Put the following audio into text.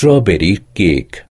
strawberry cake.